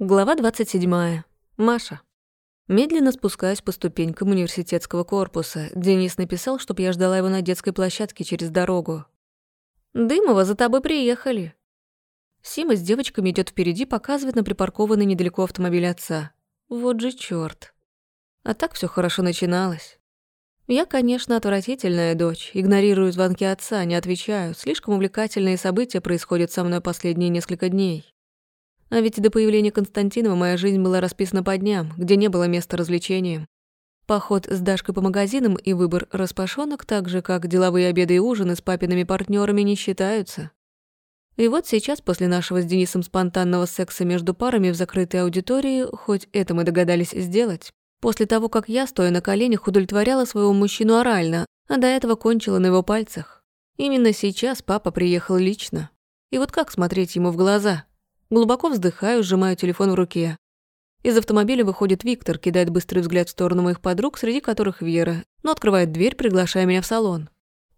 Глава 27. Маша. Медленно спускаюсь по ступенькам университетского корпуса. Денис написал, чтоб я ждала его на детской площадке через дорогу. «Дымова, за тобой приехали». Сима с девочками идет впереди, показывает на припаркованный недалеко автомобиль отца. Вот же чёрт. А так все хорошо начиналось. Я, конечно, отвратительная дочь, игнорирую звонки отца, не отвечаю. Слишком увлекательные события происходят со мной последние несколько дней. А ведь до появления Константинова моя жизнь была расписана по дням, где не было места развлечениям. Поход с Дашкой по магазинам и выбор распашонок, так же, как деловые обеды и ужины с папиными партнерами не считаются. И вот сейчас, после нашего с Денисом спонтанного секса между парами в закрытой аудитории, хоть это мы догадались сделать, после того, как я, стоя на коленях, удовлетворяла своего мужчину орально, а до этого кончила на его пальцах. Именно сейчас папа приехал лично. И вот как смотреть ему в глаза? Глубоко вздыхаю, сжимаю телефон в руке. Из автомобиля выходит Виктор, кидает быстрый взгляд в сторону моих подруг, среди которых Вера, но открывает дверь, приглашая меня в салон.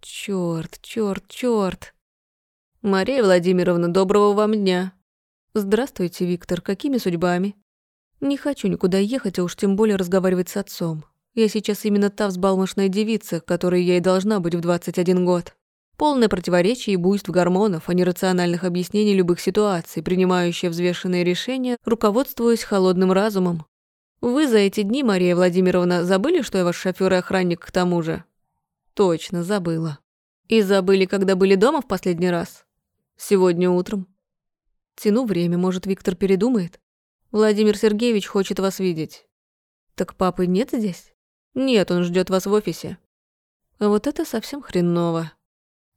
Чёрт, чёрт, чёрт. Мария Владимировна, доброго вам дня. Здравствуйте, Виктор, какими судьбами? Не хочу никуда ехать, а уж тем более разговаривать с отцом. Я сейчас именно та взбалмошная девица, которой я и должна быть в 21 год. Полное противоречие и буйств гормонов, а не рациональных объяснений любых ситуаций, принимающая взвешенные решения, руководствуясь холодным разумом. Вы за эти дни, Мария Владимировна, забыли, что я ваш шофёр и охранник к тому же? Точно, забыла. И забыли, когда были дома в последний раз? Сегодня утром. Тяну время, может, Виктор передумает? Владимир Сергеевич хочет вас видеть. Так папы нет здесь? Нет, он ждет вас в офисе. А вот это совсем хреново.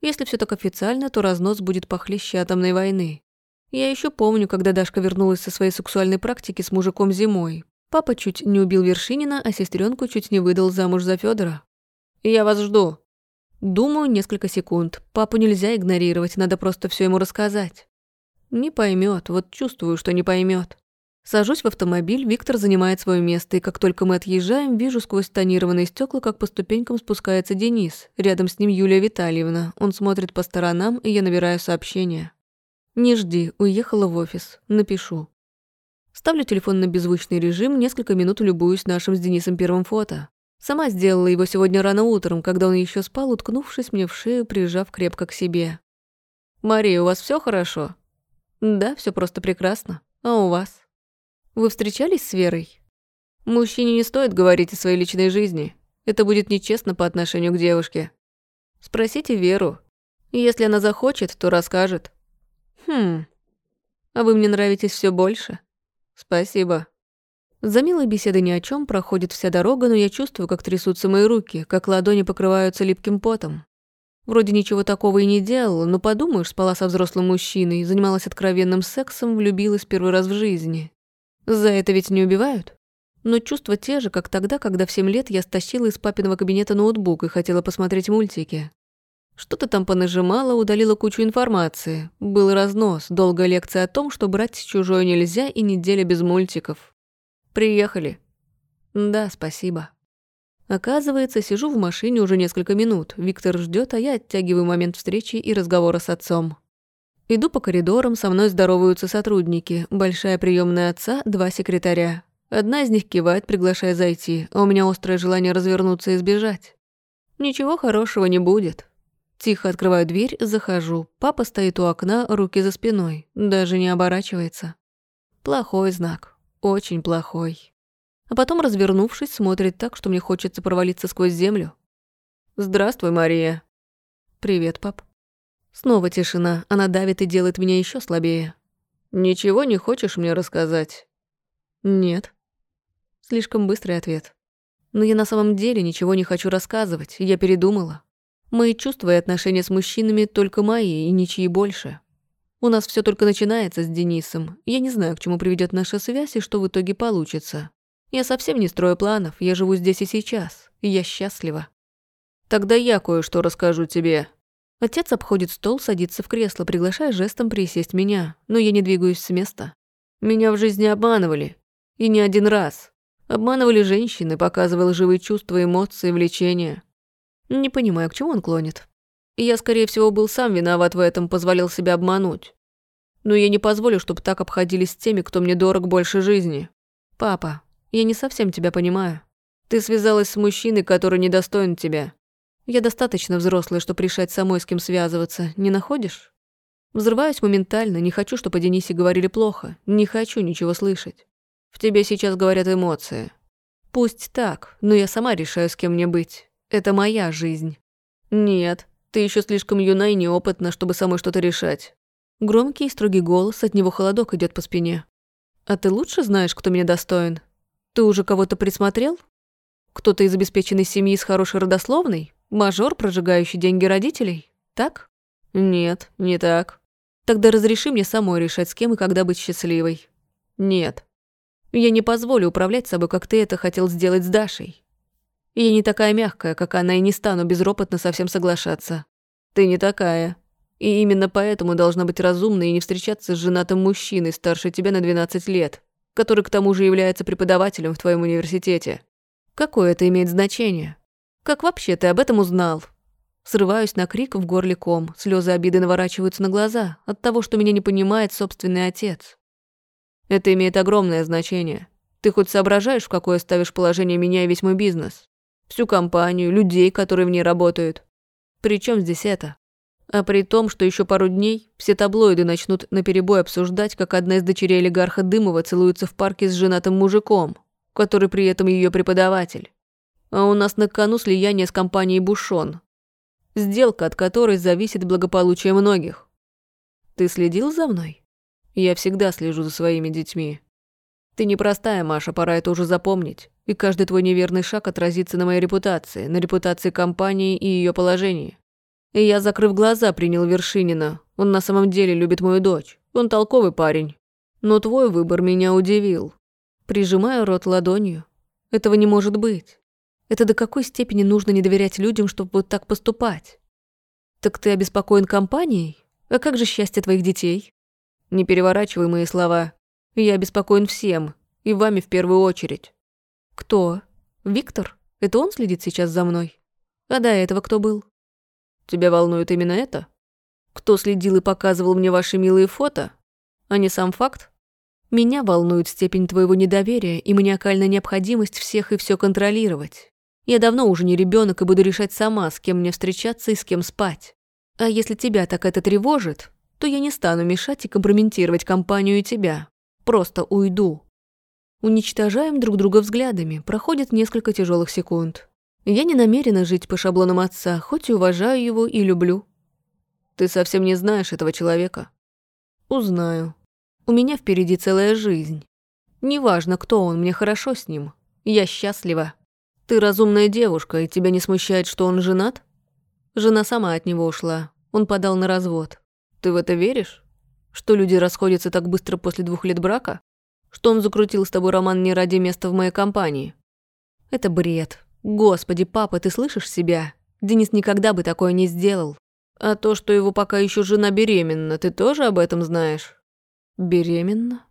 Если все так официально, то разнос будет похлеще атомной войны. Я еще помню, когда Дашка вернулась со своей сексуальной практики с мужиком зимой. Папа чуть не убил Вершинина, а сестренку чуть не выдал замуж за Федора. «Я вас жду». Думаю несколько секунд. Папу нельзя игнорировать, надо просто все ему рассказать. Не поймет, вот чувствую, что не поймет. Сажусь в автомобиль, Виктор занимает свое место, и как только мы отъезжаем, вижу сквозь тонированные стекла, как по ступенькам спускается Денис. Рядом с ним Юлия Витальевна. Он смотрит по сторонам, и я набираю сообщение. «Не жди, уехала в офис. Напишу». Ставлю телефон на беззвучный режим, несколько минут любуюсь нашим с Денисом первым фото. Сама сделала его сегодня рано утром, когда он еще спал, уткнувшись мне в шею, прижав крепко к себе. «Мария, у вас все хорошо?» «Да, все просто прекрасно. А у вас?» Вы встречались с Верой? Мужчине не стоит говорить о своей личной жизни. Это будет нечестно по отношению к девушке. Спросите Веру. Если она захочет, то расскажет. Хм. А вы мне нравитесь все больше. Спасибо. За милой беседой ни о чем проходит вся дорога, но я чувствую, как трясутся мои руки, как ладони покрываются липким потом. Вроде ничего такого и не делала, но подумаешь, спала со взрослым мужчиной, занималась откровенным сексом, влюбилась первый раз в жизни. За это ведь не убивают? Но чувства те же, как тогда, когда в семь лет я стащила из папиного кабинета ноутбук и хотела посмотреть мультики. Что-то там понажимала, удалила кучу информации. Был разнос, долгая лекция о том, что брать чужое нельзя и неделя без мультиков. Приехали. Да, спасибо. Оказывается, сижу в машине уже несколько минут. Виктор ждет, а я оттягиваю момент встречи и разговора с отцом. Иду по коридорам, со мной здороваются сотрудники. Большая приемная отца, два секретаря. Одна из них кивает, приглашая зайти, а у меня острое желание развернуться и сбежать. Ничего хорошего не будет. Тихо открываю дверь, захожу. Папа стоит у окна, руки за спиной, даже не оборачивается. Плохой знак, очень плохой. А потом, развернувшись, смотрит так, что мне хочется провалиться сквозь землю. «Здравствуй, Мария». «Привет, пап». Снова тишина, она давит и делает меня еще слабее. «Ничего не хочешь мне рассказать?» «Нет». Слишком быстрый ответ. Но я на самом деле ничего не хочу рассказывать, я передумала. Мои чувства и отношения с мужчинами только мои и ничьи больше. У нас все только начинается с Денисом. Я не знаю, к чему приведет наша связь и что в итоге получится. Я совсем не строю планов, я живу здесь и сейчас. Я счастлива. Тогда я кое-что расскажу тебе. Отец обходит стол, садится в кресло, приглашая жестом присесть меня, но я не двигаюсь с места. Меня в жизни обманывали. И не один раз. Обманывали женщины, показывая лживые чувства, эмоции, влечения. Не понимаю, к чему он клонит. Я, скорее всего, был сам виноват в этом, позволил себя обмануть. Но я не позволю, чтобы так обходились с теми, кто мне дорог больше жизни. Папа, я не совсем тебя понимаю. Ты связалась с мужчиной, который недостоин тебя. Я достаточно взрослая, чтобы решать самой, с кем связываться, не находишь? Взрываюсь моментально, не хочу, чтобы о Денисе говорили плохо, не хочу ничего слышать. В тебе сейчас говорят эмоции. Пусть так, но я сама решаю, с кем мне быть. Это моя жизнь. Нет, ты еще слишком юна и неопытна, чтобы самой что-то решать. Громкий и строгий голос, от него холодок идет по спине. А ты лучше знаешь, кто меня достоин? Ты уже кого-то присмотрел? Кто-то из обеспеченной семьи с хорошей родословной? Мажор, прожигающий деньги родителей? Так? Нет, не так. Тогда разреши мне самой решать, с кем и когда быть счастливой. Нет. Я не позволю управлять собой, как ты это хотел сделать с Дашей. Я не такая мягкая, как она, и не стану безропотно совсем соглашаться. Ты не такая. И именно поэтому должна быть разумной и не встречаться с женатым мужчиной старше тебя на 12 лет, который к тому же является преподавателем в твоем университете. Какое это имеет значение? Как вообще ты об этом узнал? Срываюсь на крик в горле ком, слезы обиды наворачиваются на глаза от того, что меня не понимает собственный отец. Это имеет огромное значение. Ты хоть соображаешь, в какое ставишь положение меня и весь мой бизнес? Всю компанию, людей, которые в ней работают. Причем здесь это? А при том, что еще пару дней все таблоиды начнут наперебой обсуждать, как одна из дочерей олигарха Дымова целуется в парке с женатым мужиком, который при этом ее преподаватель. А у нас на кону слияние с компанией «Бушон», сделка от которой зависит благополучие многих. Ты следил за мной? Я всегда слежу за своими детьми. Ты непростая, Маша, пора это уже запомнить. И каждый твой неверный шаг отразится на моей репутации, на репутации компании и ее положении. И я, закрыв глаза, принял Вершинина. Он на самом деле любит мою дочь. Он толковый парень. Но твой выбор меня удивил. Прижимаю рот ладонью. Этого не может быть. Это до какой степени нужно не доверять людям, чтобы вот так поступать? Так ты обеспокоен компанией? А как же счастье твоих детей? Не переворачивай мои слова. Я обеспокоен всем, и вами в первую очередь. Кто? Виктор? Это он следит сейчас за мной? А до этого кто был? Тебя волнует именно это? Кто следил и показывал мне ваши милые фото? А не сам факт? Меня волнует степень твоего недоверия и маниакальная необходимость всех и все контролировать. Я давно уже не ребенок и буду решать сама, с кем мне встречаться и с кем спать. А если тебя так это тревожит, то я не стану мешать и компрометировать компанию и тебя. Просто уйду. Уничтожаем друг друга взглядами, проходит несколько тяжелых секунд. Я не намерена жить по шаблонам отца, хоть и уважаю его и люблю. Ты совсем не знаешь этого человека. Узнаю. У меня впереди целая жизнь. Неважно, кто он, мне хорошо с ним. Я счастлива. Ты разумная девушка, и тебя не смущает, что он женат? Жена сама от него ушла. Он подал на развод. Ты в это веришь? Что люди расходятся так быстро после двух лет брака? Что он закрутил с тобой роман не ради места в моей компании? Это бред. Господи, папа, ты слышишь себя? Денис никогда бы такое не сделал. А то, что его пока еще жена беременна, ты тоже об этом знаешь? Беременна?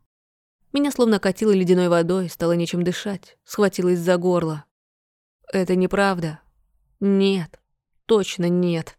Меня словно катило ледяной водой, стало нечем дышать, схватилась за горло. Это неправда. Нет, точно нет.